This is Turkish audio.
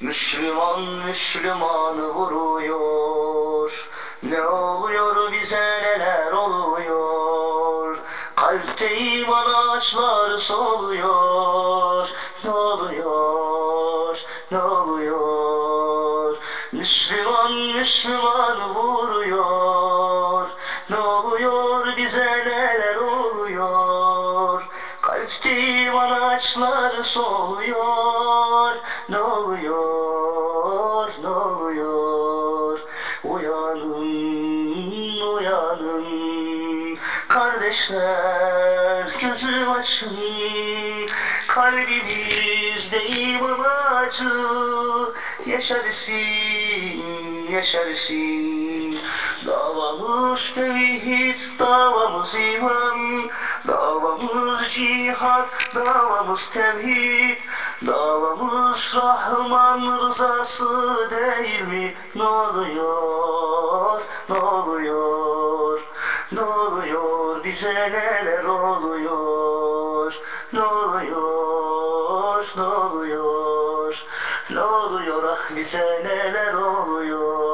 Müslüman Müslümanı vuruyor. Ne oluyor bize neler oluyor? Kalpte iman ağaçları soluyor. Ne oluyor? Ne oluyor? Müslüman Müslüman vuruyor. Ne oluyor bize neler İman ağaçları soluyor Ne oluyor ne oluyor? Uyanın uyanın. Kardeşler gözü açın. Kalbimizde iman acı Yeşersin, yeşersin Davamız tevhid, davamız iman Davamız cihat, davamız tevhid Davamız Rahman rızası değil mi? Ne oluyor, ne oluyor? Ne oluyor, bize neler oluyor? Ne oluyor, ne oluyor? Ne oluyor, ah bize neler oluyor